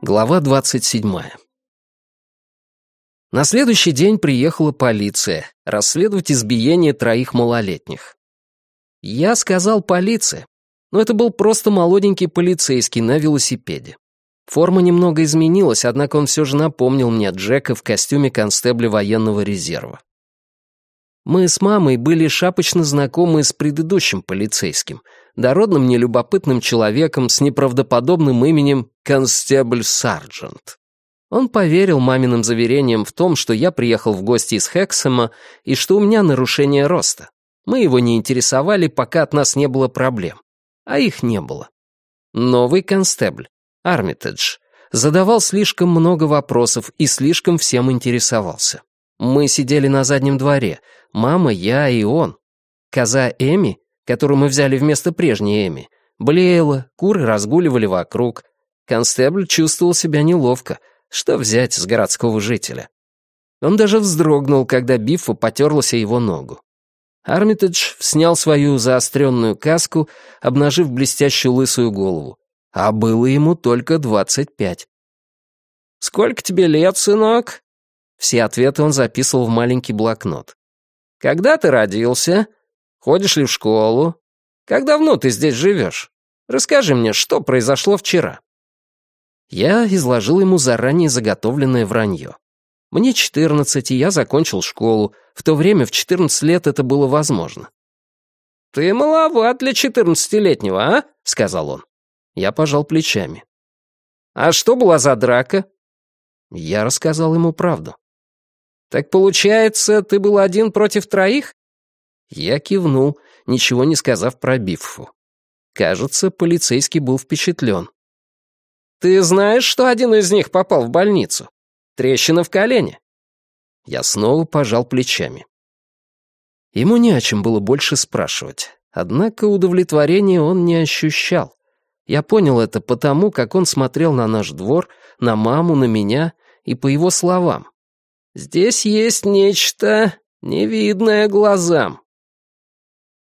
Глава 27. На следующий день приехала полиция расследовать избиение троих малолетних. Я сказал полиции, но это был просто молоденький полицейский на велосипеде. Форма немного изменилась, однако он все же напомнил мне Джека в костюме констебля военного резерва. Мы с мамой были шапочно знакомы с предыдущим полицейским, дородным нелюбопытным человеком с неправдоподобным именем Констебль Сарджент. Он поверил маминым заверениям в том, что я приехал в гости из Хексема и что у меня нарушение роста. Мы его не интересовали, пока от нас не было проблем. А их не было. Новый констебль, Армитедж, задавал слишком много вопросов и слишком всем интересовался. Мы сидели на заднем дворе, мама, я и он. Коза Эми, которую мы взяли вместо прежней Эми, блеяла, куры разгуливали вокруг. Констебль чувствовал себя неловко. Что взять с городского жителя? Он даже вздрогнул, когда Биффа потерлась его ногу. Армитедж снял свою заостренную каску, обнажив блестящую лысую голову. А было ему только двадцать пять. «Сколько тебе лет, сынок?» Все ответы он записывал в маленький блокнот. «Когда ты родился? Ходишь ли в школу? Как давно ты здесь живешь? Расскажи мне, что произошло вчера?» Я изложил ему заранее заготовленное вранье. Мне 14, и я закончил школу. В то время, в 14 лет, это было возможно. «Ты маловат для четырнадцатилетнего, а?» — сказал он. Я пожал плечами. «А что была за драка?» Я рассказал ему правду. «Так получается, ты был один против троих?» Я кивнул, ничего не сказав про Биффу. Кажется, полицейский был впечатлен. «Ты знаешь, что один из них попал в больницу? Трещина в колене». Я снова пожал плечами. Ему не о чем было больше спрашивать, однако удовлетворения он не ощущал. Я понял это потому, как он смотрел на наш двор, на маму, на меня и по его словам. «Здесь есть нечто невидное глазам».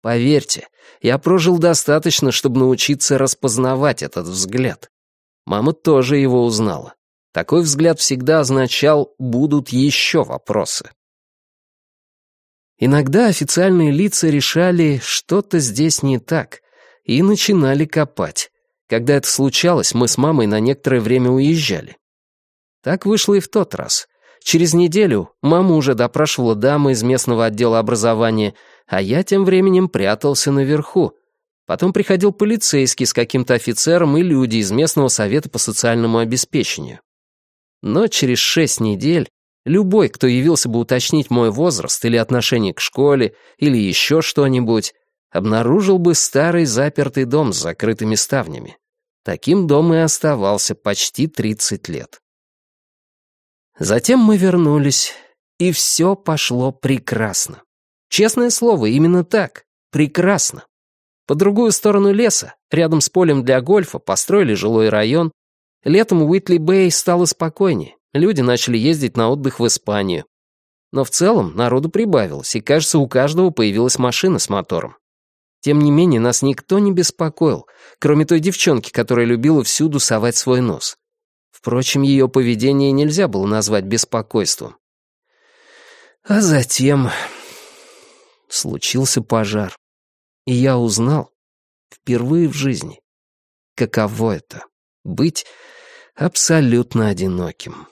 Поверьте, я прожил достаточно, чтобы научиться распознавать этот взгляд. Мама тоже его узнала. Такой взгляд всегда означал «будут еще вопросы». Иногда официальные лица решали, что-то здесь не так, и начинали копать. Когда это случалось, мы с мамой на некоторое время уезжали. Так вышло и в тот раз. Через неделю мама уже допрашивала дамы из местного отдела образования, а я тем временем прятался наверху. Потом приходил полицейский с каким-то офицером и люди из местного совета по социальному обеспечению. Но через шесть недель любой, кто явился бы уточнить мой возраст или отношение к школе, или еще что-нибудь, обнаружил бы старый запертый дом с закрытыми ставнями. Таким дом и оставался почти 30 лет. Затем мы вернулись, и все пошло прекрасно. Честное слово, именно так. Прекрасно. По другую сторону леса, рядом с полем для гольфа, построили жилой район. Летом Уитли-Бэй стало спокойнее. Люди начали ездить на отдых в Испанию. Но в целом народу прибавилось, и, кажется, у каждого появилась машина с мотором. Тем не менее, нас никто не беспокоил, кроме той девчонки, которая любила всюду совать свой нос. Впрочем, ее поведение нельзя было назвать беспокойством. А затем случился пожар, и я узнал, впервые в жизни, каково это — быть абсолютно одиноким.